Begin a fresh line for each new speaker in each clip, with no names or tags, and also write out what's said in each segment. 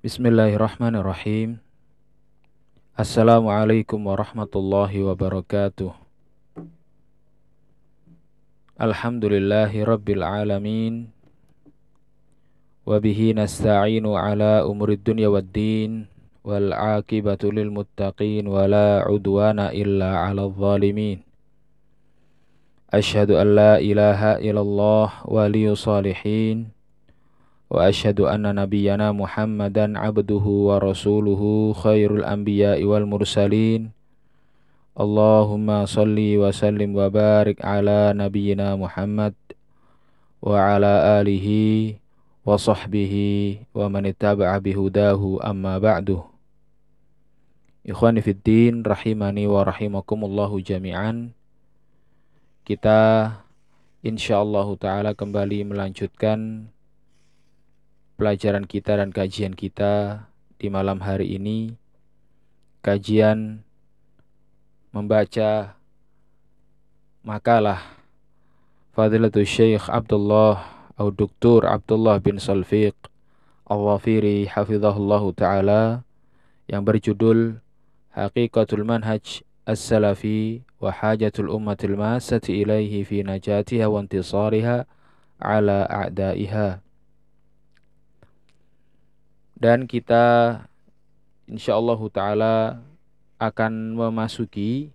Bismillahirrahmanirrahim. Assalamualaikum warahmatullahi wabarakatuh. Alhamdulillahi rabbil alamin. Wabihi nasta'inu ala umurid dunya wad din. Wal akibatu lil muttaqin. Wa la udwana illa ala zalimin. Ashhadu an la ilaha illallah waliyu salihin. وأشهد أن نبينا محمدا عبده ورسوله خير الأنبياء والمرسلين اللهم صل وسلم وبارك على نبينا محمد وعلى آله وصحبه ومن اتبع بهداه أما بعد Ikhwani Fiddin rahimani wa rahimakumullahu jami'an Kita insyaallah ta'ala kembali melanjutkan pelajaran kita dan kajian kita di malam hari ini. Kajian membaca makalah Fadilatul Syekh Abdullah atau Dr. Abdullah bin Salfiq Al-Wafiri hafizahullah taala yang berjudul Haqiqatul Manhaj As-Salafi wa Hajatul Ummatil Masati ilaihi fi najatiha wa intisariha ala a'daiha dan kita insyaallah taala akan memasuki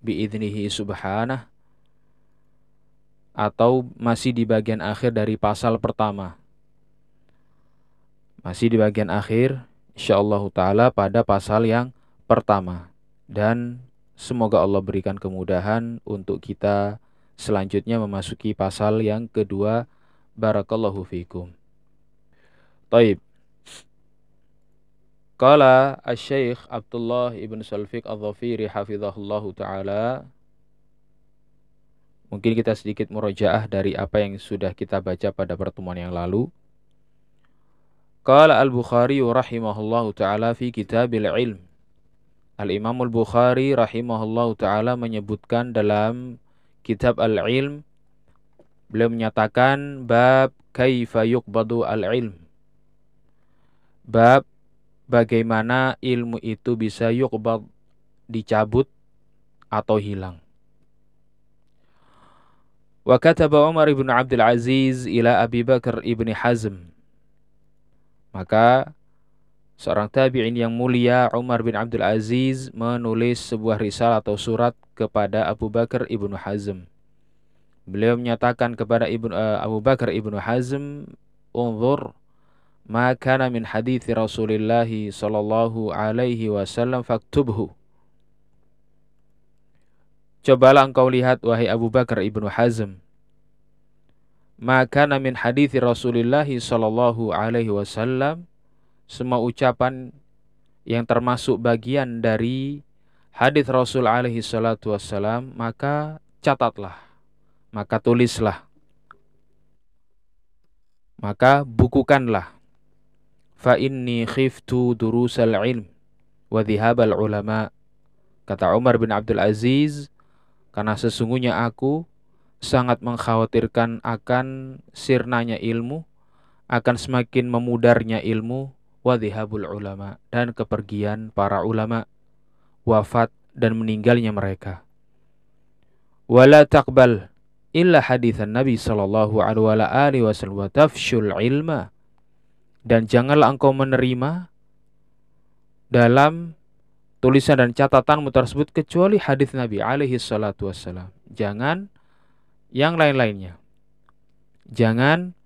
biidnihi subhanah atau masih di bagian akhir dari pasal pertama. Masih di bagian akhir insyaallah taala pada pasal yang pertama dan semoga Allah berikan kemudahan untuk kita selanjutnya memasuki pasal yang kedua barakallahu fikum. Taib. Qala Asy-Syaikh Abdullah Ibn Salfiq Al-Dhafiri hafizahullah taala Mungkin kita sedikit murojaah dari apa yang sudah kita baca pada pertemuan yang lalu. Qala Al-Bukhari rahimahullah taala fi Kitabil Ilm. Al-Imam Al-Bukhari rahimahullah taala menyebutkan dalam kitab Al-Ilm beliau menyatakan bab kaifa yuqbadu al-ilm. Bab bagaimana ilmu itu bisa yukbal dicabut atau hilang. Wa kataba Umar ibn Abdul Aziz ila Abi Bakar ibn Hazm. Maka seorang tabi'in yang mulia Umar bin Abdul Aziz menulis sebuah risalah atau surat kepada Abu Bakar ibn Hazm. Beliau menyatakan kepada Ibnu uh, Abu Bakar ibn Hazm, "Unzur ma kana min hadithi Rasulillah sallallahu alaihi wasallam faktubhu. Cobalah engkau lihat wahai Abu Bakar ibnu Hazm. Ma kana min hadithi Rasulillah sallallahu alaihi wasallam semua ucapan yang termasuk bagian dari hadis Rasul alaihi salatu wassalam maka catatlah maka tulislah maka bukukanlah fa inni khiftu durusal ilm wa dhihabal ulama kata Umar bin Abdul Aziz karena sesungguhnya aku sangat mengkhawatirkan akan sirnanya ilmu akan semakin memudarnya ilmu wa dhihabul ulama dan kepergian para ulama wafat dan meninggalnya mereka. Wala taqbal illa hadithan Nabi sallallahu alaihi wasallam wa tafshul ilma dan janganlah engkau menerima dalam tulisan dan catatanmu tersebut kecuali hadis Nabi alaihi salatu wassalam. Jangan yang lain-lainnya. Jangan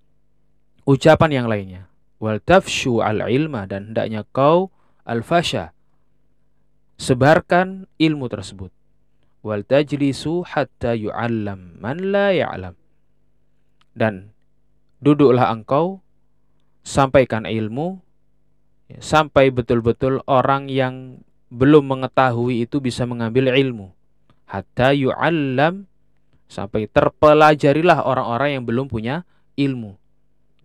ucapan yang lainnya. Wal tafshu al ilma dan hendaknya kau al fasha sebarkan ilmu tersebut. Wal tajlisu hatta yu'allam man la ya'lam. Dan duduklah engkau sampaikan ilmu ya, sampai betul-betul orang yang belum mengetahui itu bisa mengambil ilmu. Hatta yu'allam sampai terpelajarilah orang-orang yang belum punya ilmu.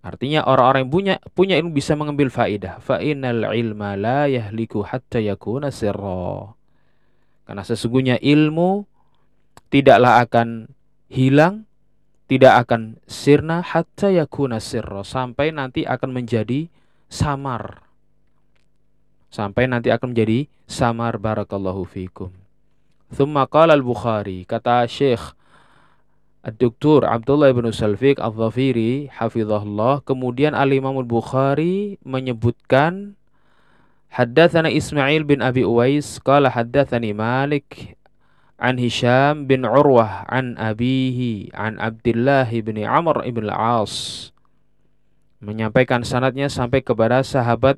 Artinya orang-orang yang punya punya ilmu bisa mengambil faidah. Fa innal ilma la yahliku hatta yakuna sirra. Karena sesungguhnya ilmu tidaklah akan hilang tidak akan sirna hatta yakuna sirra sampai nanti akan menjadi samar sampai nanti akan menjadi samar barakallahu fikum. Thumma qala al-Bukhari kata Syekh Ad-Doktor Abdullah bin Salfiq Al-Zafiri hafizahullah kemudian Al-Imam Al-Bukhari menyebutkan Haddatsana Ismail bin Abi Uwais qala haddatsani Malik an Hisham bin Urwah an abihi an Abdullah bin Amr ibn al-As. Menyampaikan sanatnya sampai kepada sahabat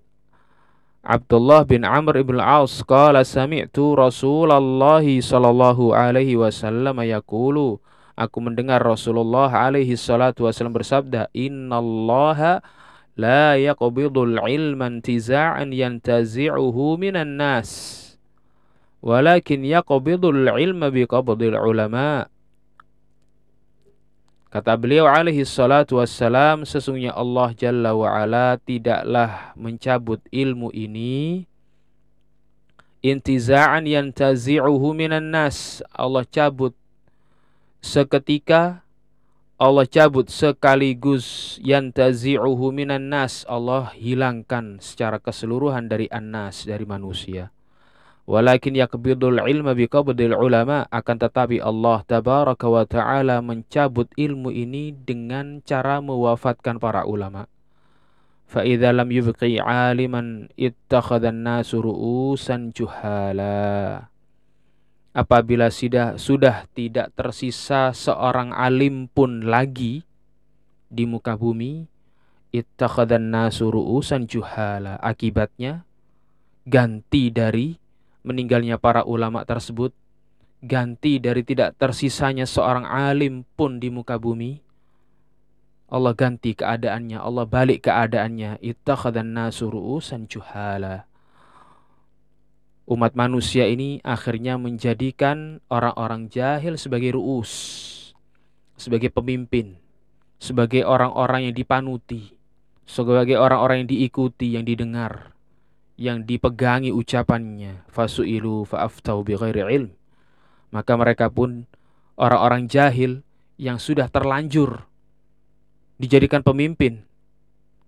Abdullah bin Amr ibn al-As. Qala sami'tu Rasulullah sallallahu alaihi wasallam yaqulu. Aku mendengar Rasulullah alaihi salatu wasallam bersabda, "Innallaha la yaqbidul ilma intiza'an yantazi'uhu minan nas." Walakin yaqbidul ilma biqabdil ulama. Kata beliau alaihi salatu wassalam, sesungguhnya Allah Jalla wa'ala tidaklah mencabut ilmu ini intiza'an yantazi'uhu minan nas. Allah cabut seketika Allah cabut sekaligus yantazi'uhu minan nas Allah hilangkan secara keseluruhan dari annas dari manusia walakin yakbidul ilma biqabdil ulama akan tetapi Allah tabaraka wa taala mencabut ilmu ini dengan cara mewafatkan para ulama. Fa idza lam yubqi aliman ittakhadhan nasu ru'usan juhala. Apabila sudah sudah tidak tersisa seorang alim pun lagi di muka bumi ittakhadhan nasu ru'usan juhala. Akibatnya ganti dari meninggalnya para ulama tersebut ganti dari tidak tersisanya seorang alim pun di muka bumi. Allah ganti keadaannya Allah balik keadaannya. Ittakhadhan nasu ru'usan juhala. Umat manusia ini akhirnya menjadikan orang-orang jahil sebagai ruus, sebagai pemimpin, sebagai orang-orang yang dipanuti, sebagai orang-orang yang diikuti, yang didengar, yang dipegangi ucapannya. Fasu'ilu fa'aftau bighairi ilm. Maka mereka pun orang-orang jahil yang sudah terlanjur dijadikan pemimpin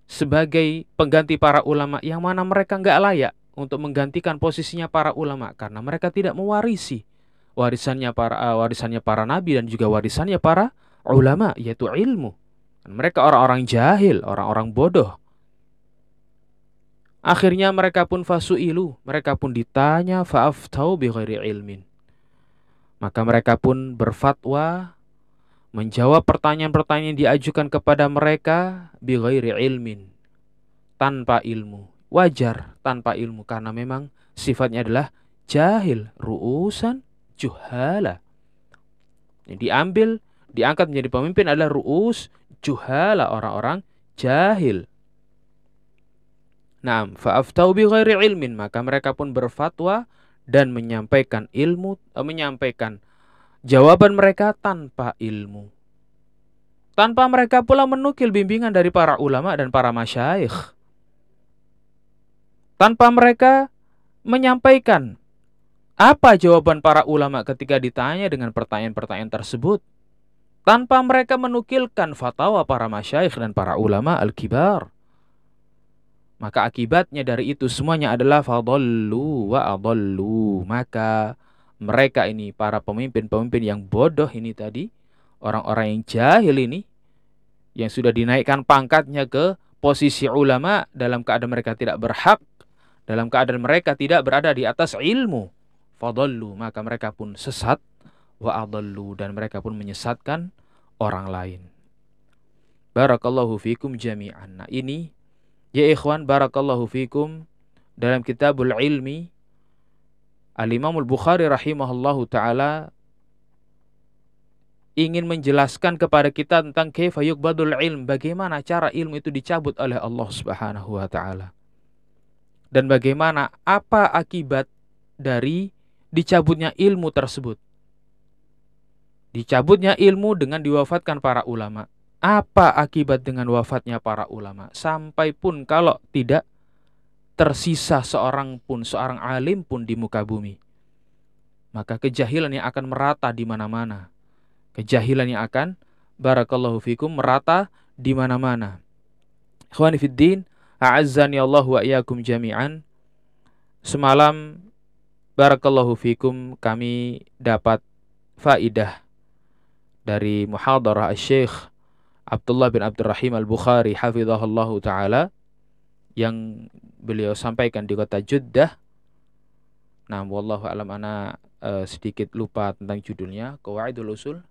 sebagai pengganti para ulama yang mana mereka nggak layak untuk menggantikan posisinya para ulama karena mereka tidak mewarisi warisannya para uh, warisannya para nabi dan juga warisannya para ulama yaitu ilmu. Dan mereka orang-orang jahil, orang-orang bodoh. Akhirnya mereka pun fasu'ilu, mereka pun ditanya fa'aftau bighairi ilmin. Maka mereka pun berfatwa menjawab pertanyaan-pertanyaan yang diajukan kepada mereka bighairi ilmin tanpa ilmu wajar tanpa ilmu karena memang sifatnya adalah jahil, ruusan juhala. Yang diambil, diangkat menjadi pemimpin adalah ruus juhala orang-orang jahil. Naam, fa'aftau bi ghairi ilmin, maka mereka pun berfatwa dan menyampaikan ilmu, eh, menyampaikan jawaban mereka tanpa ilmu. Tanpa mereka pula menukil bimbingan dari para ulama dan para masyayikh tanpa mereka menyampaikan apa jawaban para ulama ketika ditanya dengan pertanyaan-pertanyaan tersebut. Tanpa mereka menukilkan fatwa para masyayikh dan para ulama al-kibar maka akibatnya dari itu semuanya adalah fadallu wa adallu. Maka mereka ini para pemimpin-pemimpin yang bodoh ini tadi orang-orang yang jahil ini yang sudah dinaikkan pangkatnya ke posisi ulama dalam keadaan mereka tidak berhak dalam keadaan mereka tidak berada di atas ilmu fadallu. Maka mereka pun sesat wa adallu. Dan mereka pun menyesatkan orang lain. Barakallahu fikum jami'an. Nah ini ya ikhwan barakallahu fikum dalam kitabul ilmi Al-Imam Al-Bukhari rahimahullahu taala ingin menjelaskan kepada kita tentang kaifa yuqbadul ilm, bagaimana cara ilmu itu dicabut oleh Allah Subhanahu wa taala dan bagaimana apa akibat dari dicabutnya ilmu tersebut. Dicabutnya ilmu dengan diwafatkan para ulama. Apa akibat dengan wafatnya para ulama? Sampai pun kalau tidak tersisa seorang pun, seorang alim pun di muka bumi. Maka kejahilan yang akan merata di mana-mana. Kejahilan yang akan, barakallahu fikum, merata di mana-mana. Ikhwani fiddin, A'azzani Allah wa iyyakum jami'an. semalam barakallahu fikum kami dapat faidah dari muhadarah Syekh Abdullah bin Abdurrahim Al-Bukhari hafizahullahu taala yang beliau sampaikan di kota Jeddah. Nah, wallahu alam ana uh, sedikit lupa tentang judulnya, Qawaidul Usul.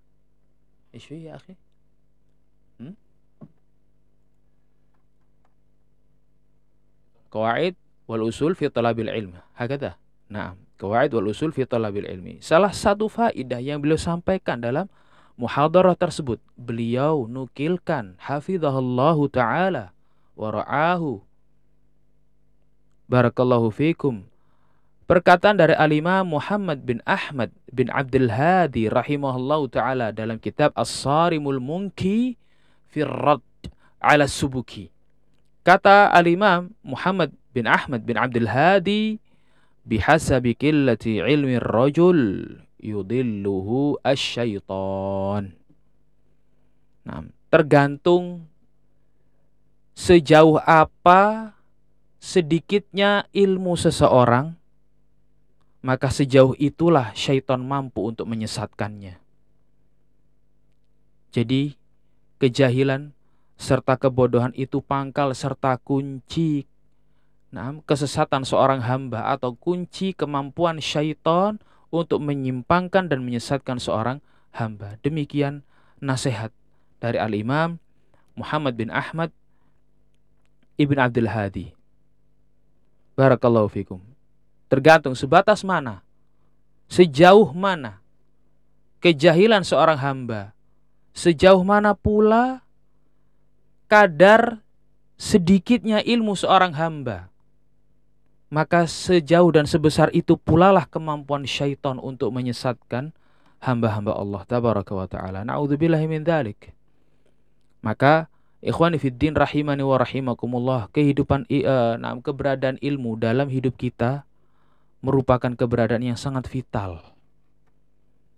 Isu ya, akhi. Hmm? Qawaid wal usul fi talabil ilm. Hakata. Nah, qawaid wal usul fi talabil ilmi. Salah satu faidah yang beliau sampaikan dalam muhadarah tersebut, beliau nukilkan hafizahullahu taala wa ra'ahu. Barakallahu fikum. Perkataan dari Alimah Muhammad bin Ahmad bin Abdul Hadi rahimahullahu taala dalam kitab As-Sarimul Munki fi Rad ala Subuki. Kata Alimah Muhammad bin Ahmad bin Abdul Hadi bihasabi qillati ilmi rajul yudilluhu asyaitan. Nah, tergantung sejauh apa sedikitnya ilmu seseorang, maka sejauh itulah syaitan mampu untuk menyesatkannya. Jadi, kejahilan serta kebodohan itu pangkal serta kunci nah, kesesatan seorang hamba atau kunci kemampuan syaitan untuk menyimpangkan dan menyesatkan seorang hamba. Demikian nasihat dari Al-Imam Muhammad bin Ahmad Ibn Abdul Hadi. Barakallahu fikum. Tergantung sebatas mana, sejauh mana kejahilan seorang hamba, sejauh mana pula kadar sedikitnya ilmu seorang hamba maka sejauh dan sebesar itu pula lah kemampuan syaitan untuk menyesatkan hamba-hamba Allah tabaraka wa taala. Nauzubillahi min dzalik. Maka ikhwani fiddin rahimani wa rahimakumullah, kehidupan uh, nah, keberadaan ilmu dalam hidup kita merupakan keberadaan yang sangat vital.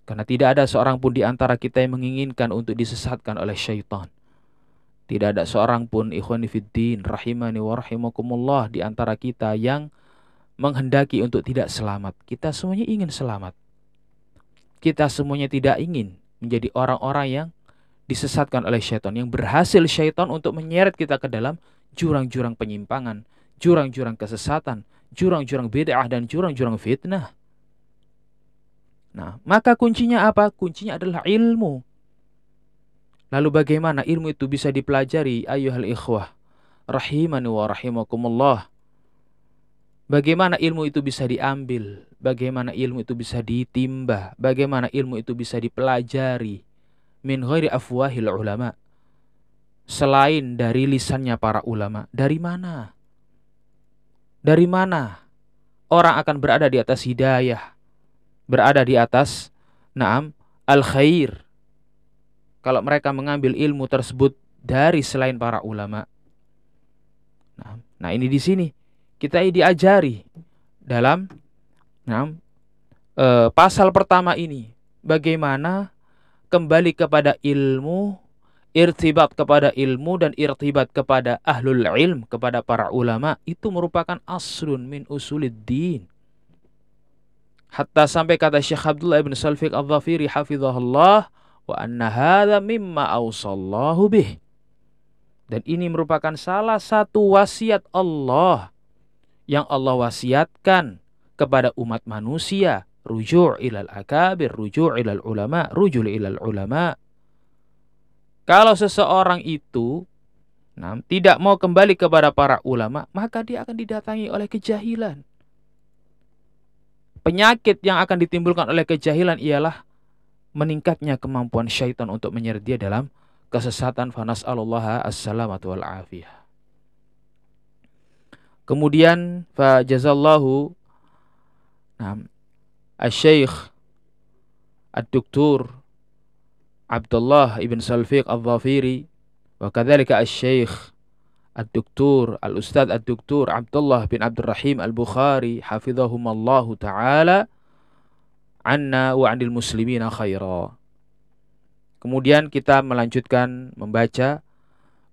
Karena tidak ada seorang pun di antara kita yang menginginkan untuk disesatkan oleh syaitan. Tidak ada seorang pun ikhwani fiddin rahimani wa rahimakumullah di antara kita yang menghendaki untuk tidak selamat. Kita semuanya ingin selamat. Kita semuanya tidak ingin menjadi orang-orang yang disesatkan oleh syaitan, yang berhasil syaitan untuk menyeret kita ke dalam jurang-jurang penyimpangan, jurang-jurang kesesatan, jurang-jurang bid'ah dan jurang-jurang fitnah. Nah, maka kuncinya apa? Kuncinya adalah ilmu. Lalu bagaimana ilmu itu bisa dipelajari? Ayuhal ikhwah. Rahimani wa rahimakumullah. Bagaimana ilmu itu bisa diambil? Bagaimana ilmu itu bisa ditimba? Bagaimana ilmu itu bisa dipelajari? Min ghairi afwahil ulama. Selain dari lisannya para ulama. Dari mana? Dari mana orang akan berada di atas hidayah? Berada di atas naam al-khair. Kalau mereka mengambil ilmu tersebut dari selain para ulama. Nah, nah ini di sini kita diajari dalam nah, e, pasal pertama ini bagaimana kembali kepada ilmu, irtibat kepada ilmu dan irtibat kepada ahlul ilm, kepada para ulama itu merupakan aslun min usuliddin. Hatta sampai kata Syekh Abdullah ibn Salfiq al-Dhafiri hafizahullah wa anna hadha mimma awsallahu bih. Dan ini merupakan salah satu wasiat Allah yang Allah wasiatkan kepada umat manusia rujuk ilal akabir rujuk ilal ulama rujuk ilal ulama. Kalau seseorang itu nah, tidak mau kembali kepada para ulama maka dia akan didatangi oleh kejahilan. Penyakit yang akan ditimbulkan oleh kejahilan ialah meningkatnya kemampuan syaitan untuk menyeret dia dalam kesesatan. Fanas Allah as-salamatu wal afiyah Kemudian fa jazallahu nah, Al-Syeikh Ad-Doktor Abdullah ibn Salfiq Al-Dhafiri wa kadzalika Al-Syeikh Ad-Doktor Al-Ustaz Ad-Doktor Abdullah bin Abdul Rahim Al-Bukhari hafizahumallahu taala anna wa 'anil muslimina khaira. Kemudian kita melanjutkan membaca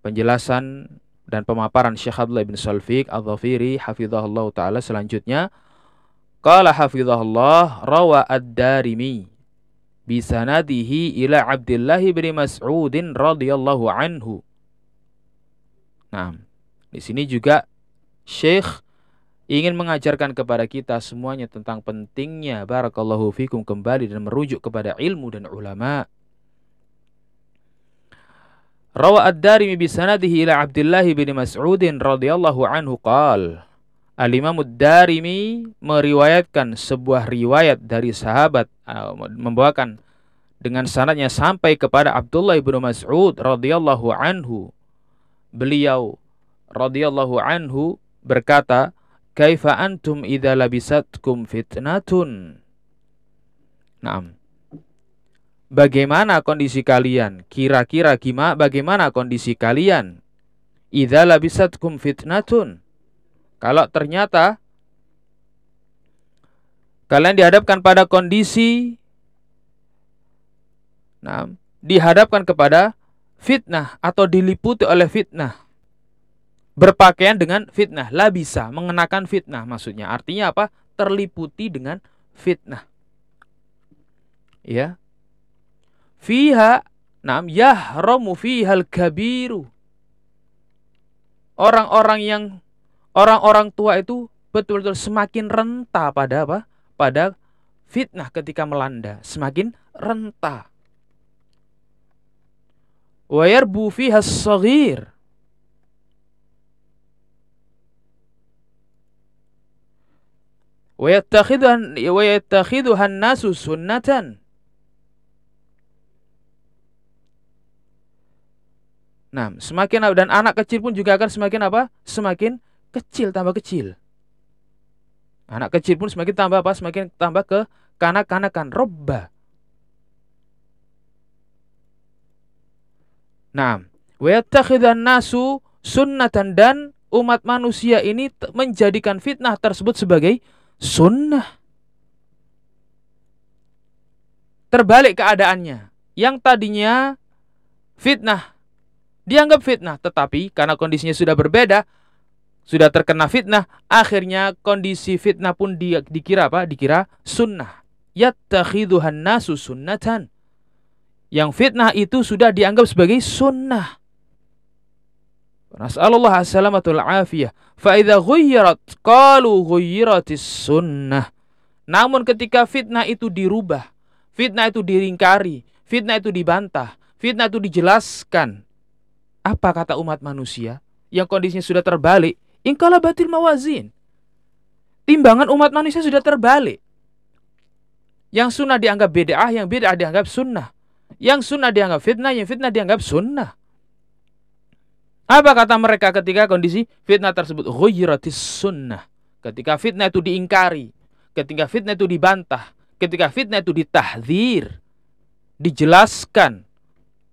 penjelasan dan pemaparan Syekh Abdullah bin Salfiq Al-Dhafiri hafizahullah taala selanjutnya Qala hafizahullah rawa ad-darimi bisanadihi ila Abdullah bin Mas'udin radhiyallahu anhu. Nah, di sini juga Syekh ingin mengajarkan kepada kita semuanya tentang pentingnya barakallahu fikum kembali dan merujuk kepada ilmu dan ulama. Rawa ad-Darimi bisanadihi ila Abdullah bin Mas'udin radhiyallahu anhu qala Al-Imam darimi meriwayatkan sebuah riwayat dari sahabat uh, membawakan dengan sanadnya sampai kepada Abdullah bin Mas'ud radhiyallahu anhu. Beliau radhiyallahu anhu berkata, "Kaifa antum idza labisatkum fitnatun?" Naam. Bagaimana kondisi kalian? Kira-kira gimana bagaimana kondisi kalian? Idza labisatkum fitnatun? Kalau ternyata kalian dihadapkan pada kondisi nah, dihadapkan kepada fitnah atau diliputi oleh fitnah. Berpakaian dengan fitnah, lah bisa mengenakan fitnah maksudnya. Artinya apa? Terliputi dengan fitnah. Ya. Fiha nam yahramu fihal kabiru. Orang-orang yang orang-orang tua itu betul-betul semakin renta pada apa? Pada fitnah ketika melanda, semakin renta. Wa yarbu fiha saghir. Wa yattakhidhuha nasu sunnatan. Nah, semakin dan anak kecil pun juga akan semakin apa? Semakin kecil tambah kecil. Anak kecil pun semakin tambah apa? Semakin tambah ke kanak-kanakan robba. Nah, wa nasu sunnatan dan umat manusia ini menjadikan fitnah tersebut sebagai sunnah. Terbalik keadaannya. Yang tadinya fitnah dianggap fitnah, tetapi karena kondisinya sudah berbeda, sudah terkena fitnah, akhirnya kondisi fitnah pun di, dikira apa? Dikira sunnah. Yattakhiduhan nasu sunnatan. Yang fitnah itu sudah dianggap sebagai sunnah. Nas'alullah as-salamatul afiyah. Fa'idha ghuyyirat, qalu ghuyyiratis sunnah. Namun ketika fitnah itu dirubah, fitnah itu diringkari, fitnah itu dibantah, fitnah itu dijelaskan. Apa kata umat manusia yang kondisinya sudah terbalik? Ingkala batil mawazin. Timbangan umat manusia sudah terbalik. Yang sunnah dianggap bid'ah, yang bid'ah dianggap sunnah. Yang sunnah dianggap fitnah, yang fitnah dianggap sunnah. Apa kata mereka ketika kondisi fitnah tersebut? Ghuyyiratis sunnah. Ketika fitnah itu diingkari, ketika fitnah itu dibantah, ketika fitnah itu ditahdir, dijelaskan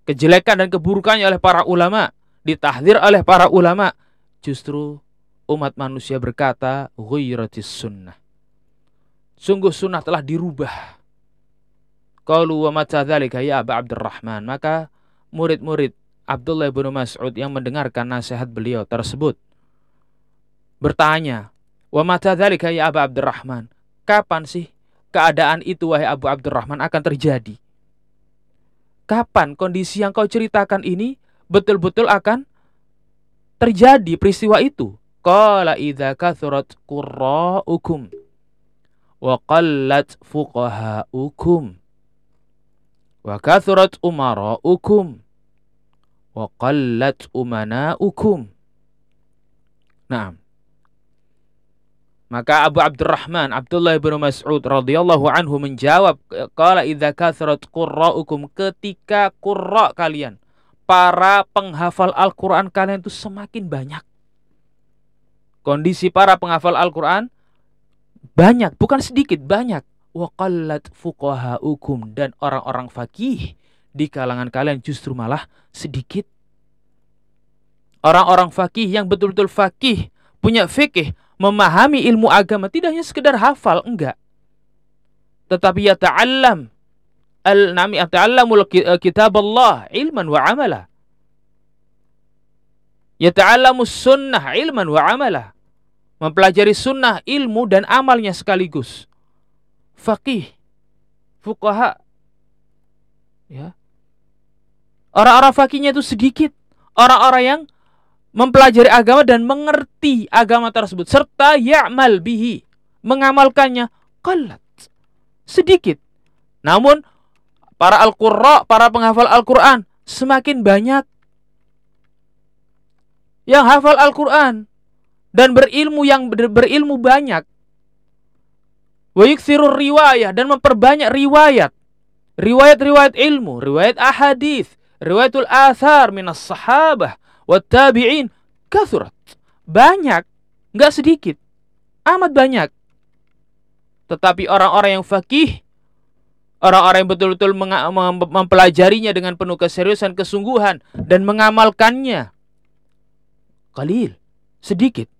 kejelekan dan keburukannya oleh para ulama, ditahdir oleh para ulama, justru umat manusia berkata, ghairatis sunnah. Sungguh sunnah telah dirubah. Qalu wa mata dzalika ya Aba Abdurrahman. Maka murid-murid Abdullah bin Mas'ud yang mendengarkan nasihat beliau tersebut bertanya, "Wa mata dzalika ya Aba Abdurrahman?" Kapan sih keadaan itu wahai Abu Abdurrahman akan terjadi? Kapan kondisi yang kau ceritakan ini betul-betul akan terjadi peristiwa itu? Qala idza kathurat qurra'ukum wa qallat fuqaha'ukum wa kathurat umara'ukum wa qallat umana'ukum. Nah, maka Abu Abdurrahman Abdullah bin Mas'ud radhiyallahu anhu menjawab qala idza kathurat qurra'ukum ketika qurra kalian para penghafal Al-Qur'an kalian itu semakin banyak Kondisi para penghafal Al-Quran banyak, bukan sedikit, banyak. Waqallat fuqahaukum dan orang-orang fakih di kalangan kalian justru malah sedikit. Orang-orang fakih yang betul-betul fakih, punya fikih, memahami ilmu agama, tidak hanya sekedar hafal, enggak. Tetapi ya ta'allam al-nami ta'allamul kitab Allah ilman wa amala. Ya ta'allamus sunnah ilman wa amala mempelajari sunnah, ilmu dan amalnya sekaligus. Fakih, fukaha, ya. Orang-orang fakihnya itu sedikit. Orang-orang yang mempelajari agama dan mengerti agama tersebut serta ya'mal bihi, mengamalkannya qalat. Sedikit. Namun para al-qurra, para penghafal Al-Qur'an semakin banyak yang hafal Al-Qur'an dan berilmu yang berilmu banyak. Wa riwayah dan memperbanyak riwayat. Riwayat-riwayat ilmu, riwayat ahadith, riwayatul athar minas sahabah wa tabi'in kathurat. Banyak, nggak sedikit. Amat banyak. Tetapi orang-orang yang fakih, orang-orang yang betul-betul mempelajarinya dengan penuh keseriusan, kesungguhan, dan mengamalkannya, kalil, sedikit.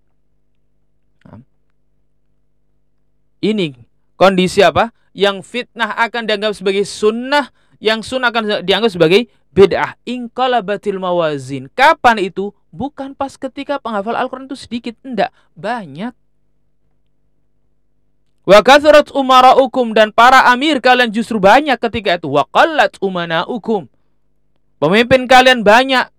Ini kondisi apa? Yang fitnah akan dianggap sebagai sunnah, yang sunnah akan dianggap sebagai bid'ah. Inqalabatil mawazin. Kapan itu? Bukan pas ketika penghafal Al-Quran itu sedikit. Enggak, banyak. Wa kathurat umara'ukum dan para amir kalian justru banyak ketika itu. Wa qallat umana'ukum. Pemimpin kalian banyak.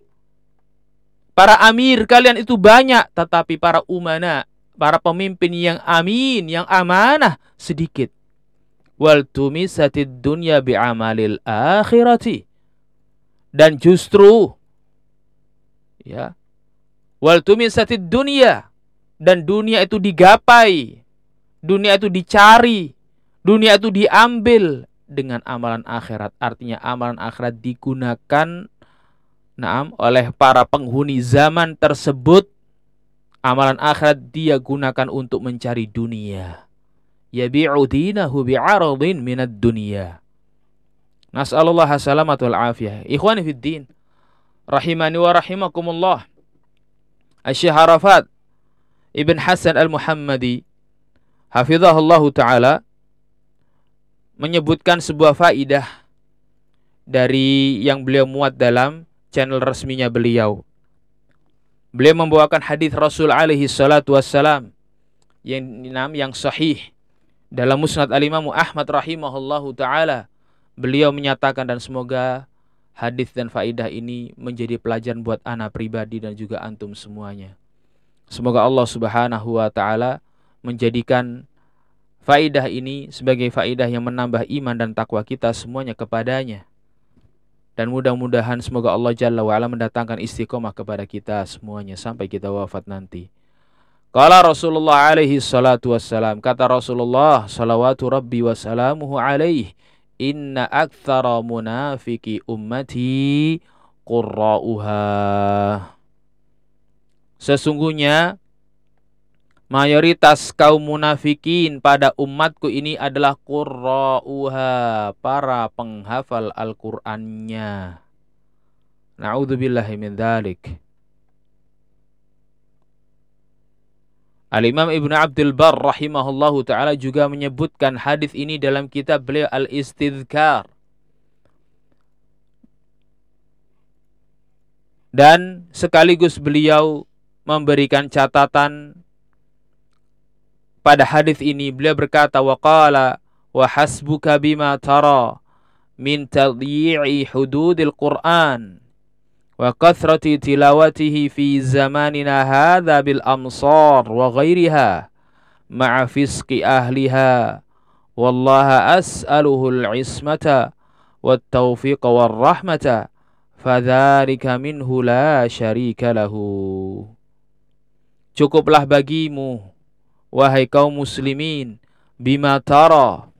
Para amir kalian itu banyak. Tetapi para umana, para pemimpin yang amin, yang amanah sedikit. Wal tumisatid dunya bi'amalil akhirati. Dan justru ya wal tumisatid dunya dan dunia itu digapai. Dunia itu dicari. Dunia itu diambil dengan amalan akhirat. Artinya amalan akhirat digunakan Naam oleh para penghuni zaman tersebut Amalan akhirat dia gunakan untuk mencari dunia. Yabi'u dinahu bi'aradin minad dunia. Nas'alullah salamatu wal afiyah. Ikhwani fid din. Rahimani wa rahimakumullah. Asyih Harafat Ibn Hasan Al-Muhammadi Hafizahullah Ta'ala menyebutkan sebuah faidah dari yang beliau muat dalam channel resminya beliau Beliau membawakan hadis Rasul alaihi salatu wassalam yang yang sahih dalam Musnad Al-Imam Ahmad rahimahullahu taala. Beliau menyatakan dan semoga hadis dan faidah ini menjadi pelajaran buat anak pribadi dan juga antum semuanya. Semoga Allah Subhanahu wa taala menjadikan faidah ini sebagai faidah yang menambah iman dan takwa kita semuanya kepadanya dan mudah-mudahan semoga Allah Jalla wa'ala mendatangkan istiqomah kepada kita semuanya sampai kita wafat nanti. Kala Rasulullah alaihi salatu wassalam. Kata Rasulullah salawatu rabbi wassalamuhu alaihi. Inna akthara munafiki ummati qurra'uha. Sesungguhnya mayoritas kaum munafikin pada umatku ini adalah qurra'uha, para penghafal Al-Qur'annya. Na'udzubillahi min dzalik. Al-Imam Ibnu Abdul Bar rahimahullahu taala juga menyebutkan hadis ini dalam kitab beliau Al-Istidhkar. Dan sekaligus beliau memberikan catatan pada hadis ini beliau berkata waqala wa hasbuka bima tara min tadyi'i hududil Qur'an wa kathrati tilawatihi fi zamanina hadha bil amsar wa ghairiha ma'a fisqi ahliha. Wallaha as'aluhu al-ismata wat tawfiq war rahmata fadzalika minhu la syarika lahu. Cukuplah bagimu wahai kaum muslimin, bima tara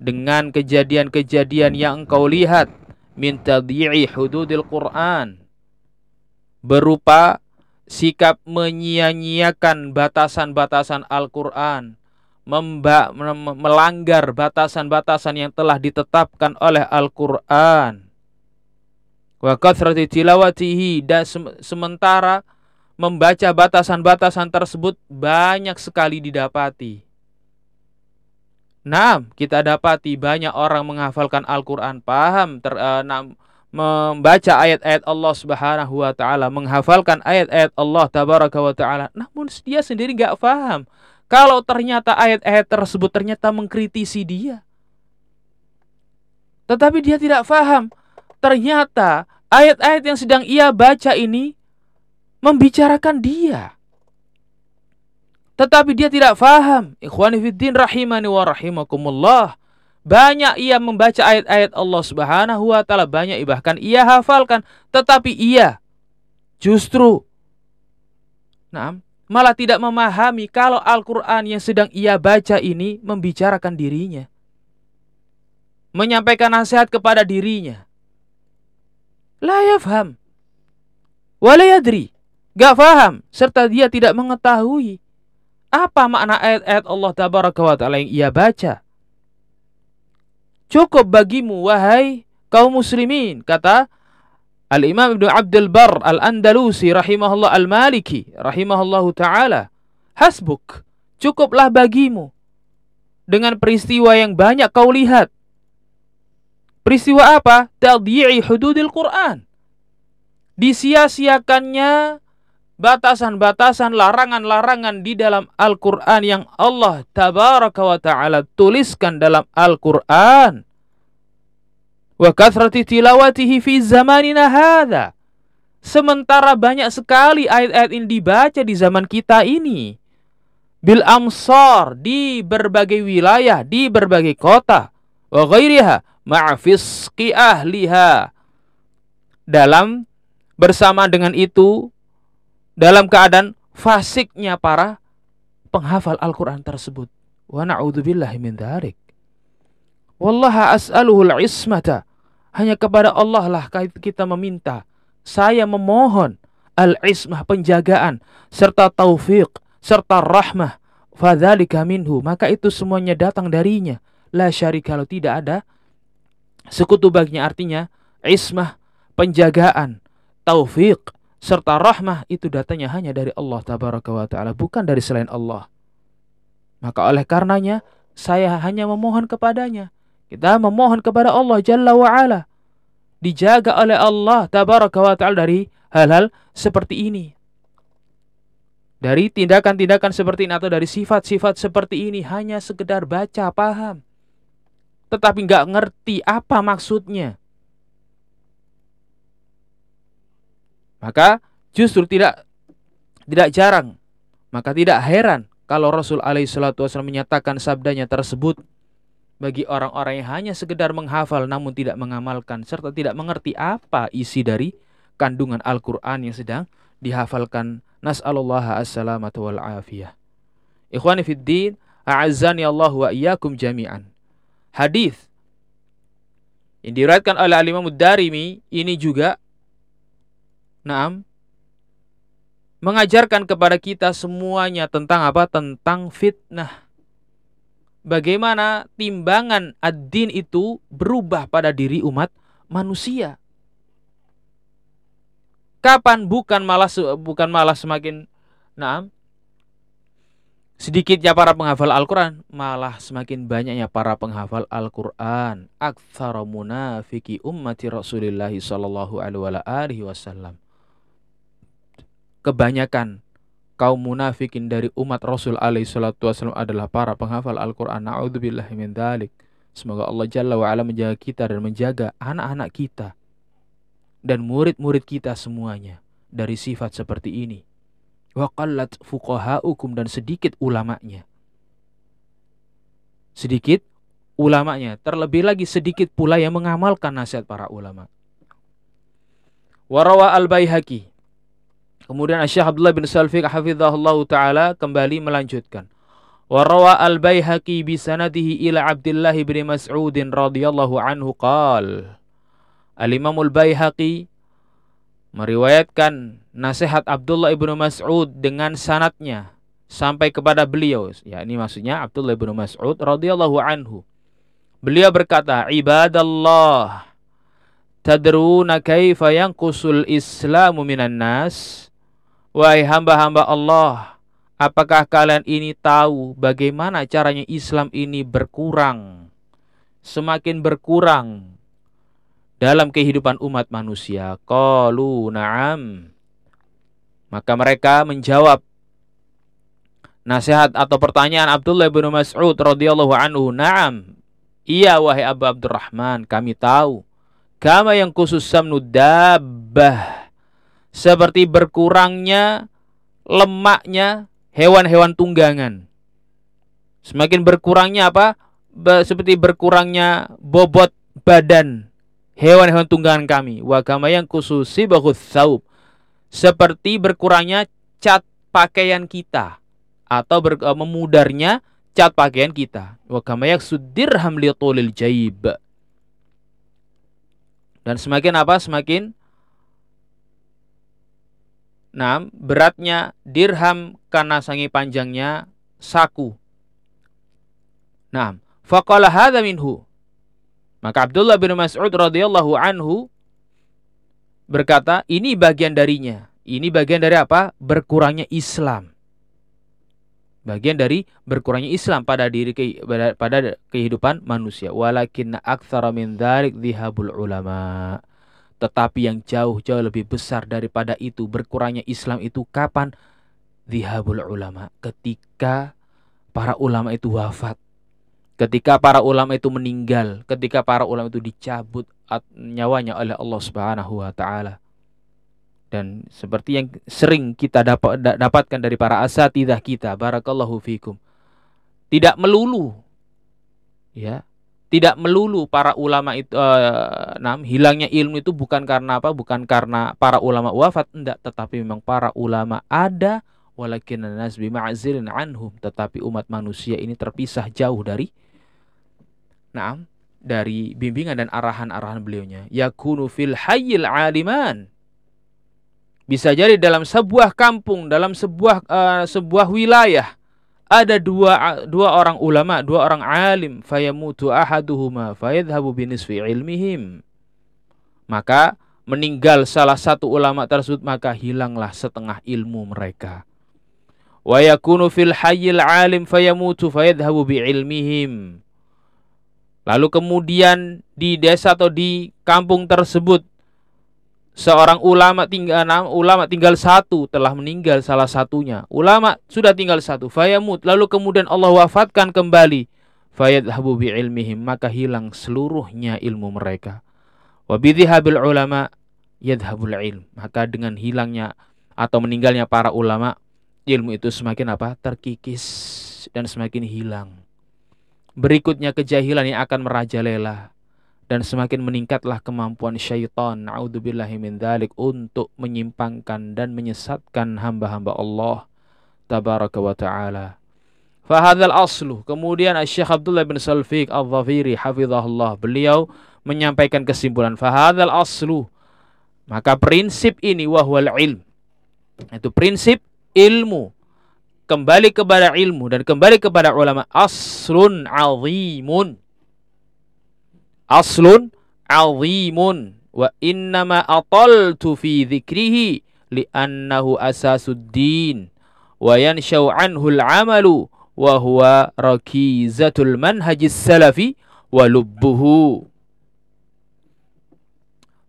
dengan kejadian-kejadian yang engkau lihat min tadyi'i hududil Quran berupa sikap menyia-nyiakan batasan-batasan Al-Qur'an, melanggar batasan-batasan yang telah ditetapkan oleh Al-Qur'an. Tilawatihi dan sementara membaca batasan-batasan tersebut banyak sekali didapati. Nah, kita dapati banyak orang menghafalkan Al-Quran, paham ter, uh, membaca ayat-ayat Allah Subhanahu wa taala, menghafalkan ayat-ayat Allah tabaraka wa taala, namun dia sendiri nggak paham. Kalau ternyata ayat-ayat tersebut ternyata mengkritisi dia. Tetapi dia tidak paham. Ternyata ayat-ayat yang sedang ia baca ini membicarakan dia. Tetapi dia tidak faham. Ikhwani fiddin rahimani wa rahimakumullah. Banyak ia membaca ayat-ayat Allah Subhanahu wa taala, banyak bahkan ia hafalkan, tetapi ia justru nah, malah tidak memahami kalau Al-Qur'an yang sedang ia baca ini membicarakan dirinya. Menyampaikan nasihat kepada dirinya. La yafham. Wa la yadri. Gak faham serta dia tidak mengetahui apa makna ayat-ayat Allah Tabaraka wa taala yang ia baca. Cukup bagimu wahai kaum muslimin kata Al-Imam Ibnu Abdul Bar Al-Andalusi rahimahullah Al-Maliki rahimahullahu taala hasbuk cukuplah bagimu dengan peristiwa yang banyak kau lihat. Peristiwa apa? Tadyi'i hududil Quran. Disia-siakannya batasan-batasan larangan-larangan di dalam Al-Qur'an yang Allah tabaraka wa taala tuliskan dalam Al-Qur'an. Wa kathrati tilawatihi fi zamanina hadha. Sementara banyak sekali ayat-ayat ini dibaca di zaman kita ini. Bil amsar di berbagai wilayah, di berbagai kota. Wa ghairiha ma'fisqi ahliha. Dalam bersama dengan itu dalam keadaan fasiknya para penghafal Al-Quran tersebut. Wa na'udzubillahi min dharik. Wallaha as'aluhul ismata. Hanya kepada Allah lah kita meminta. Saya memohon al-ismah penjagaan serta taufik serta rahmah fadzalika minhu maka itu semuanya datang darinya la syarik kalau tidak ada sekutu baginya artinya ismah penjagaan taufik serta rahmah itu datanya hanya dari Allah tabaraka wa taala bukan dari selain Allah. Maka oleh karenanya saya hanya memohon kepadanya. Kita memohon kepada Allah Jalla wa ala. Dijaga oleh Allah tabaraka wa taala dari hal-hal seperti ini. Dari tindakan-tindakan seperti ini atau dari sifat-sifat seperti ini hanya sekedar baca paham. Tetapi nggak ngerti apa maksudnya. Maka justru tidak tidak jarang, maka tidak heran kalau Rasul alaihi salatu menyatakan sabdanya tersebut bagi orang-orang yang hanya sekedar menghafal namun tidak mengamalkan serta tidak mengerti apa isi dari kandungan Al-Qur'an yang sedang dihafalkan. Nas'alullah as-salamata wal afiyah. Ikhwani fid din, a'azzani Allah wa iyyakum jami'an. Hadis yang diriwayatkan oleh Al-Imam Darimi ini juga Naam. Mengajarkan kepada kita semuanya tentang apa? Tentang fitnah. Bagaimana timbangan ad-din itu berubah pada diri umat manusia. Kapan bukan malah bukan malah semakin naam sedikitnya para penghafal Al-Quran malah semakin banyaknya para penghafal Al-Quran aktsara munafiki ummati Rasulillah sallallahu alaihi wasallam kebanyakan kaum munafikin dari umat Rasul alaihi salatu wasallam adalah para penghafal Al-Qur'an. Nauzubillahi min dzalik. Semoga Allah Jalla wa ala menjaga kita dan menjaga anak-anak kita dan murid-murid kita semuanya dari sifat seperti ini. Wa qallat fuqahaukum dan sedikit ulamanya. Sedikit ulamanya, terlebih lagi sedikit pula yang mengamalkan nasihat para ulama. Warawa al-Baihaqi Kemudian Syekh Abdullah bin Salfiq hafizahullah taala kembali melanjutkan. Warawa al-Baihaqi bi sanadihi ila Abdullah bin Mas'ud radhiyallahu anhu qal. Al-Imam al-Baihaqi meriwayatkan nasihat Abdullah bin Mas'ud dengan sanatnya sampai kepada beliau. Ya, ini maksudnya Abdullah bin Mas'ud radhiyallahu anhu. Beliau berkata, "Ibadallah, tadruna kaifa yanqusul Islamu minan nas?" Wahai hamba-hamba Allah, apakah kalian ini tahu bagaimana caranya Islam ini berkurang? Semakin berkurang dalam kehidupan umat manusia? Qalu na'am. Maka mereka menjawab nasihat atau pertanyaan Abdullah bin Mas'ud radhiyallahu anhu, "Na'am." Iya wahai Abu Abdurrahman, kami tahu. Kama yang khusus samnudabbah. Seperti berkurangnya lemaknya hewan-hewan tunggangan. Semakin berkurangnya apa? seperti berkurangnya bobot badan hewan-hewan tunggangan kami. Wa kama yang khususi bagus saub. Seperti berkurangnya cat pakaian kita atau ber, uh, memudarnya cat pakaian kita. Wa kama yaksudirham li jaib. Dan semakin apa? Semakin Nah, beratnya dirham karena sangi panjangnya saku. Nah, faqala hadza minhu. Maka Abdullah bin Mas'ud radhiyallahu anhu berkata, ini bagian darinya. Ini bagian dari apa? Berkurangnya Islam. Bagian dari berkurangnya Islam pada diri pada, kehidupan manusia. Walakin aktsara min dzalik dhihabul ulama. Tetapi yang jauh-jauh lebih besar daripada itu berkurangnya Islam itu kapan? Dhihabul ulama. Ketika para ulama itu wafat. Ketika para ulama itu meninggal, ketika para ulama itu dicabut nyawanya oleh Allah Subhanahu wa taala. Dan seperti yang sering kita dapat dapatkan dari para asatidah kita, barakallahu fikum. Tidak melulu ya, tidak melulu para ulama itu uh, nah, hilangnya ilmu itu bukan karena apa? Bukan karena para ulama wafat, enggak, tetapi memang para ulama ada walakin nas bima'zilin anhum, tetapi umat manusia ini terpisah jauh dari nah, dari bimbingan dan arahan-arahan beliaunya. Yakunu fil hayyil aliman. Bisa jadi dalam sebuah kampung, dalam sebuah uh, sebuah wilayah ada dua dua orang ulama, dua orang alim, fayamutu ahaduhuma fayadhhabu binisfi ilmihim. Maka meninggal salah satu ulama tersebut maka hilanglah setengah ilmu mereka. Wa yakunu fil hayyil alim fayamutu fayadhhabu bi ilmihim. Lalu kemudian di desa atau di kampung tersebut seorang ulama tinggal ulama tinggal satu telah meninggal salah satunya. Ulama sudah tinggal satu. Fayamut. Lalu kemudian Allah wafatkan kembali. Fayadhabu bi ilmihim maka hilang seluruhnya ilmu mereka. Wa bidhihabil ulama yadhabul ilm. Maka dengan hilangnya atau meninggalnya para ulama ilmu itu semakin apa? Terkikis dan semakin hilang. Berikutnya kejahilan yang akan merajalela dan semakin meningkatlah kemampuan syaitan naudzubillahi min untuk menyimpangkan dan menyesatkan hamba-hamba Allah tabaraka wa taala. Fahadzal aslu. Kemudian Syekh Abdullah bin Salfiq Al-Dhafiri hafizahullah beliau menyampaikan kesimpulan fahadzal aslu. Maka prinsip ini wahwal ilm. Itu prinsip ilmu. Kembali kepada ilmu dan kembali kepada ulama aslun azimun aslun azimun wa innama ataltu fi dzikrihi li'annahu asasuddin wa yanshau anhu al-amalu wa huwa rakizatul manhajis salafi wa lubbuhu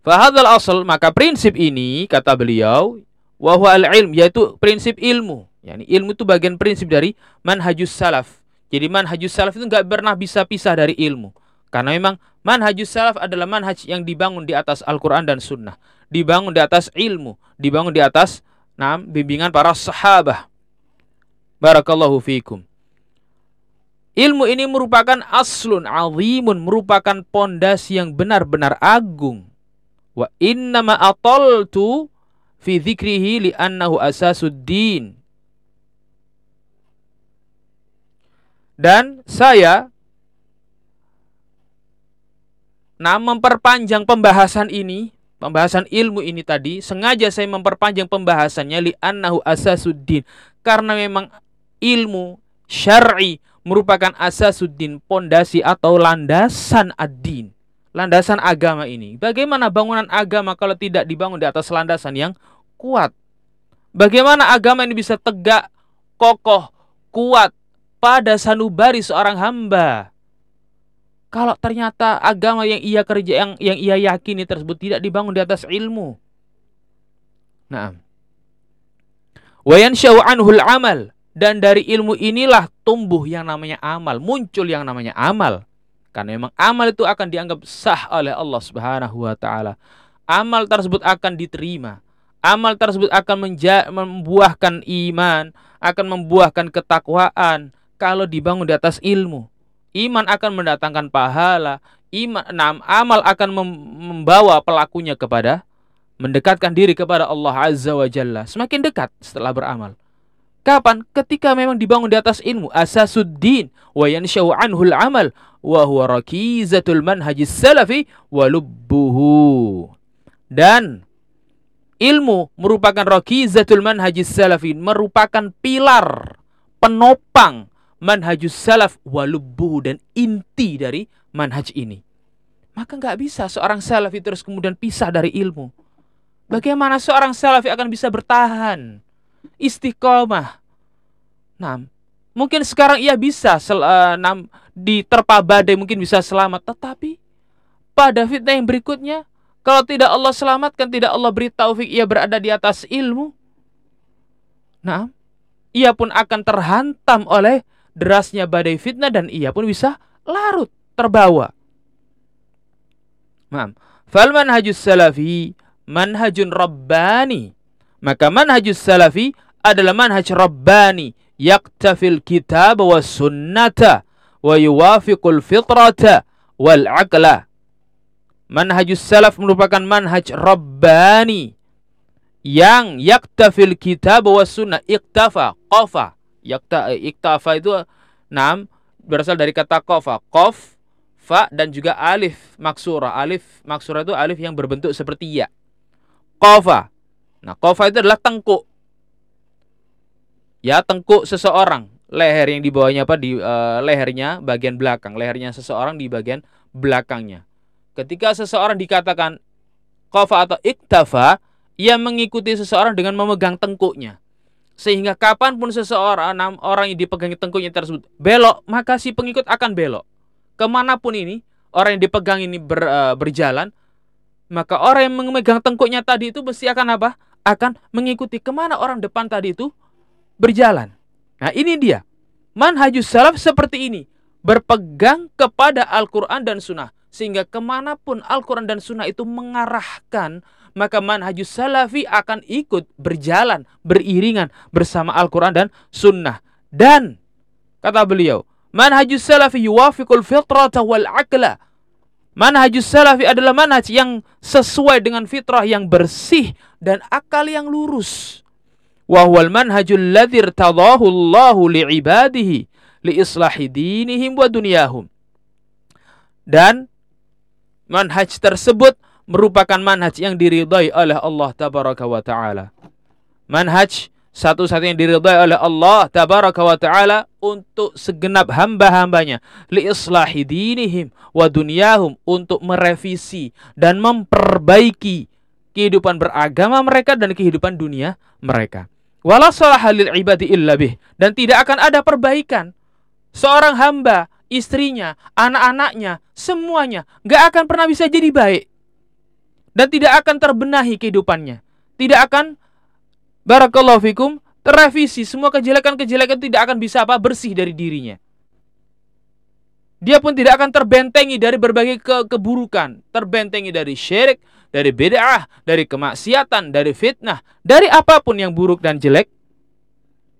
Fahadhal asal maka prinsip ini kata beliau wahwa al-ilm yaitu prinsip ilmu. Yani ilmu itu bagian prinsip dari manhajus salaf. Jadi manhajus salaf itu nggak pernah bisa pisah dari ilmu. Karena memang manhajus salaf adalah manhaj yang dibangun di atas Al-Quran dan Sunnah. Dibangun di atas ilmu. Dibangun di atas nah, bimbingan para sahabah. Barakallahu fiikum. Ilmu ini merupakan aslun azimun, merupakan pondasi yang benar-benar agung. Wa innama ataltu fi dzikrihi li'annahu asasuddin. Dan saya Nah, memperpanjang pembahasan ini, pembahasan ilmu ini tadi, sengaja saya memperpanjang pembahasannya li annahu asasuddin karena memang ilmu syar'i merupakan asasuddin, pondasi atau landasan ad-din. Landasan agama ini. Bagaimana bangunan agama kalau tidak dibangun di atas landasan yang kuat? Bagaimana agama ini bisa tegak, kokoh, kuat pada sanubari seorang hamba? Kalau ternyata agama yang ia kerja yang yang ia yakini tersebut tidak dibangun di atas ilmu. Nah. Wa yansha'u anhul amal dan dari ilmu inilah tumbuh yang namanya amal, muncul yang namanya amal. Karena memang amal itu akan dianggap sah oleh Allah Subhanahu wa taala. Amal tersebut akan diterima. Amal tersebut akan membuahkan iman, akan membuahkan ketakwaan kalau dibangun di atas ilmu. Iman akan mendatangkan pahala. Iman, nah, amal akan membawa pelakunya kepada mendekatkan diri kepada Allah Azza wa Jalla. Semakin dekat setelah beramal. Kapan? Ketika memang dibangun di atas ilmu. Asasuddin wa yanshau anhul amal wa huwa rakizatul manhajis salafi wa lubbuhu. Dan ilmu merupakan rakizatul manhajis salafi, merupakan pilar penopang manhajus salaf walubbu dan inti dari manhaj ini. Maka nggak bisa seorang salafi terus kemudian pisah dari ilmu. Bagaimana seorang salafi akan bisa bertahan? Istiqomah. Nah, mungkin sekarang ia bisa sel, uh, nam, diterpa badai mungkin bisa selamat. Tetapi pada fitnah yang berikutnya, kalau tidak Allah selamatkan, tidak Allah beri taufik ia berada di atas ilmu. Nah, ia pun akan terhantam oleh derasnya badai fitnah dan ia pun bisa larut, terbawa. Maaf. Fal manhajus salafi manhajun rabbani. Maka manhajus salafi adalah manhaj rabbani yaktafil kitab wa sunnata wa yuwafiqul fitrata wal aqla. Manhajus salaf merupakan manhaj rabbani yang yaktafil kitab wa sunnah iktafa qafa Yakta eh, iktafa itu enam berasal dari kata kofa. Kof, fa dan juga alif maksura. Alif maksura itu alif yang berbentuk seperti ya. Kofa. Nah, kofa itu adalah tengkuk. Ya, tengkuk seseorang. Leher yang di bawahnya apa di uh, lehernya bagian belakang. Lehernya seseorang di bagian belakangnya. Ketika seseorang dikatakan kofa atau iktafa, ia mengikuti seseorang dengan memegang tengkuknya. Sehingga kapan pun seseorang orang yang dipegangi tengkuknya tersebut belok, maka si pengikut akan belok. Ke mana pun ini orang yang dipegang ini ber, uh, berjalan, maka orang yang memegang tengkuknya tadi itu mesti akan apa? Akan mengikuti ke mana orang depan tadi itu berjalan. Nah ini dia. Manhajus salaf seperti ini. Berpegang kepada Al-Quran dan Sunnah. Sehingga ke mana pun Al-Quran dan Sunnah itu mengarahkan maka manhajus salafi akan ikut berjalan, beriringan bersama Al-Quran dan Sunnah. Dan, kata beliau, manhajus salafi yuwafiqul fitrata wal akla. Manhajus salafi adalah manhaj yang sesuai dengan fitrah yang bersih dan akal yang lurus. Wahwal manhajul ladzi irtadahu Allahu li'ibadihi li islahi dinihim wa dunyahum. Dan manhaj tersebut merupakan manhaj yang diridhai oleh Allah tabaraka wa taala. Manhaj satu-satunya yang diridhai oleh Allah tabaraka wa taala untuk segenap hamba-hambanya li islahi dinihim wa dunyahum untuk merevisi dan memperbaiki kehidupan beragama mereka dan kehidupan dunia mereka. Wala salaha lil ibadi illa bih dan tidak akan ada perbaikan seorang hamba, istrinya, anak-anaknya, semuanya nggak akan pernah bisa jadi baik dan tidak akan terbenahi kehidupannya. Tidak akan barakallahu fikum terrevisi semua kejelekan-kejelekan tidak akan bisa apa bersih dari dirinya. Dia pun tidak akan terbentengi dari berbagai ke keburukan, terbentengi dari syirik, dari bid'ah, dari kemaksiatan, dari fitnah, dari apa pun yang buruk dan jelek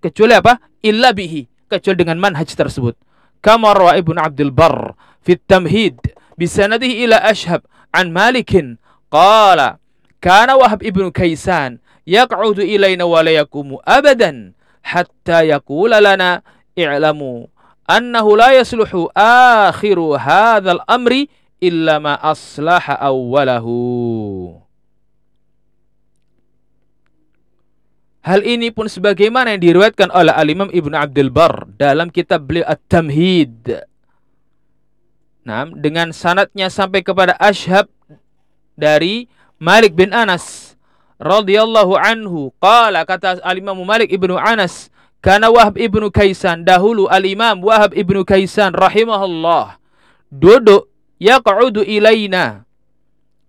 kecuali apa? illa bihi, kecuali dengan manhaj tersebut. Kama rawa Ibnu Abdul Barr fit tamhid bisanadihi ila Ashhab an Malikin Qala kana Wahab ibnu Kaisan yaq'udu ilaina wa la abadan hatta yaqula lana i'lamu annahu la yasluhu akhiru hadzal amri illa ma aslaha awwalahu. Hal ini pun sebagaimana yang diriwayatkan oleh Al-Imam Ibnu Abdul Bar dalam kitab beliau At-Tamhid. Nah, dengan sanatnya sampai kepada Ashab dari Malik bin Anas radhiyallahu anhu. Qala kata al-Imam Malik ibnu Anas kana Wahab ibnu Kaisan dahulu al-Imam Wahab ibnu Kaisan rahimahullah duduk yaq'udu ilaina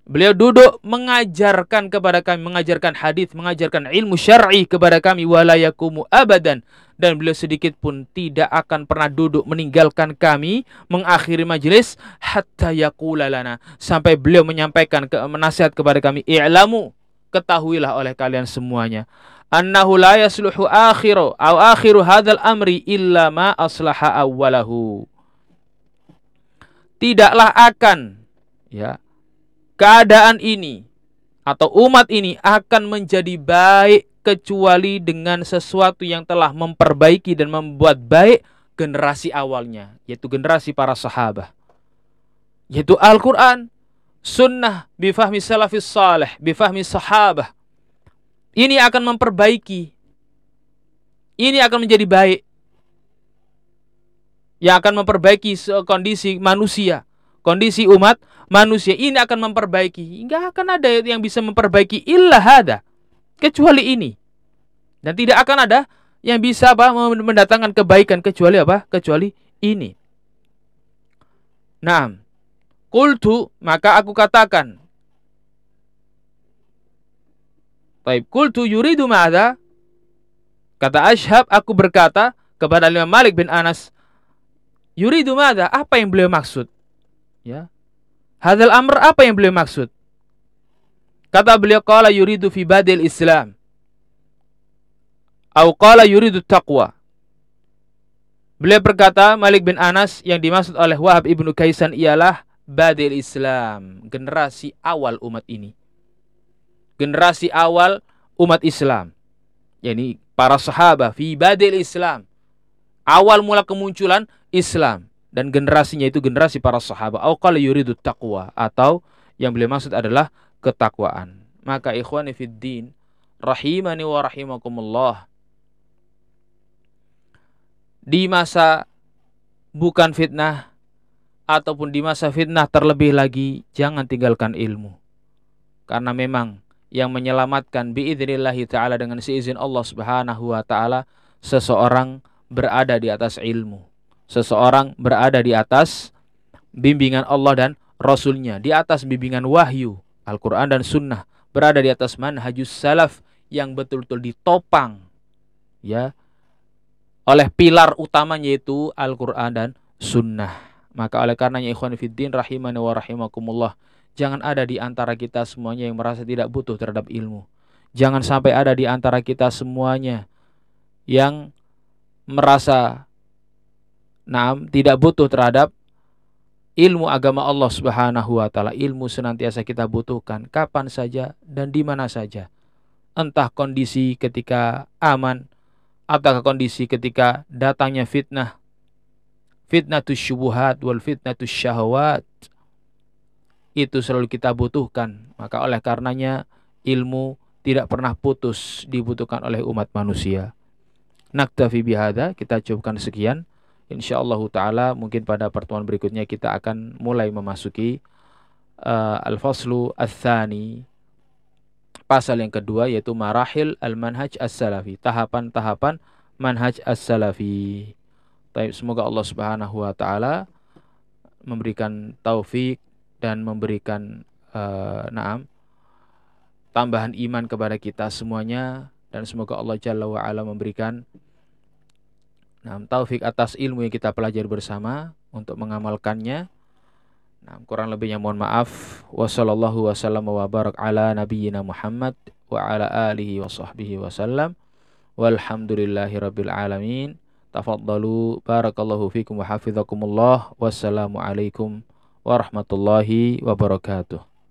Beliau duduk mengajarkan kepada kami, mengajarkan hadis, mengajarkan ilmu syar'i kepada kami walayakumu abadan. Dan beliau sedikit pun tidak akan pernah duduk meninggalkan kami mengakhiri majelis hatta yaqula lana. Sampai beliau menyampaikan ke menasihat kepada kami i'lamu ketahuilah oleh kalian semuanya annahu la yasluhu akhiru au akhiru hadzal amri illa ma aslaha awwalahu. Tidaklah akan ya keadaan ini atau umat ini akan menjadi baik kecuali dengan sesuatu yang telah memperbaiki dan membuat baik generasi awalnya, yaitu generasi para sahabat. Yaitu Al-Quran, sunnah, bifahmi salafis salih, bifahmi sahabah. Ini akan memperbaiki. Ini akan menjadi baik. Yang akan memperbaiki kondisi manusia, kondisi umat manusia ini akan memperbaiki. Enggak akan ada yang bisa memperbaiki illa hada. Kecuali ini. Dan tidak akan ada yang bisa apa mendatangkan kebaikan kecuali apa? Kecuali ini. Nah, kultu maka aku katakan. Taib kultu yuridu ma'adha. Kata Ashab, aku berkata kepada Imam Malik bin Anas, yuridu ma'adha, apa yang beliau maksud? Ya, Hadal amr apa yang beliau maksud? Kata beliau qala yuridu fi badil Islam. Au qala yuridu taqwa. Beliau berkata Malik bin Anas yang dimaksud oleh Wahab ibnu Kaisan ialah badil Islam, generasi awal umat ini. Generasi awal umat Islam. yakni para sahabat fi badil Islam. Awal mula kemunculan Islam dan generasinya itu generasi para sahabat. Au qala yuridu taqwa. Atau yang beliau maksud adalah ketakwaan. Maka ikhwani fid din rahimani wa rahimakumullah. Di masa bukan fitnah ataupun di masa fitnah terlebih lagi jangan tinggalkan ilmu. Karena memang yang menyelamatkan biidznillah taala dengan seizin Allah Subhanahu wa taala seseorang berada di atas ilmu seseorang berada di atas bimbingan Allah dan Rasulnya, di atas bimbingan wahyu, Al-Quran dan Sunnah, berada di atas manhajus salaf yang betul-betul ditopang ya oleh pilar utamanya yaitu Al-Quran dan Sunnah. Maka oleh karenanya ikhwan fiddin rahimani wa rahimakumullah, jangan ada di antara kita semuanya yang merasa tidak butuh terhadap ilmu. Jangan sampai ada di antara kita semuanya yang merasa nah, tidak butuh terhadap ilmu agama Allah Subhanahu wa taala. Ilmu senantiasa kita butuhkan kapan saja dan di mana saja. Entah kondisi ketika aman atau kondisi ketika datangnya fitnah. Fitnatus syubuhat wal fitnatus syahwat. Itu selalu kita butuhkan. Maka oleh karenanya ilmu tidak pernah putus dibutuhkan oleh umat manusia. Naktafi bihada, kita cukupkan sekian insyaallah taala mungkin pada pertemuan berikutnya kita akan mulai memasuki uh, al-faslu ats-tsani pasal yang kedua yaitu marahil al-manhaj as-salafi tahapan-tahapan manhaj as-salafi. Semoga Allah Subhanahu wa taala memberikan taufik dan memberikan uh, naam tambahan iman kepada kita semuanya dan semoga Allah Jalla wa ala memberikan Nah, taufik atas ilmu yang kita pelajari bersama untuk mengamalkannya. Nah, kurang lebihnya mohon maaf. Wassallallahu wasallam wa barak ala nabiyyina Muhammad wa ala alihi wa sahbihi wasallam. Walhamdulillahi rabbil alamin. Tafaddalu barakallahu fikum wa hafizakumullah. Wassalamu alaikum warahmatullahi wabarakatuh.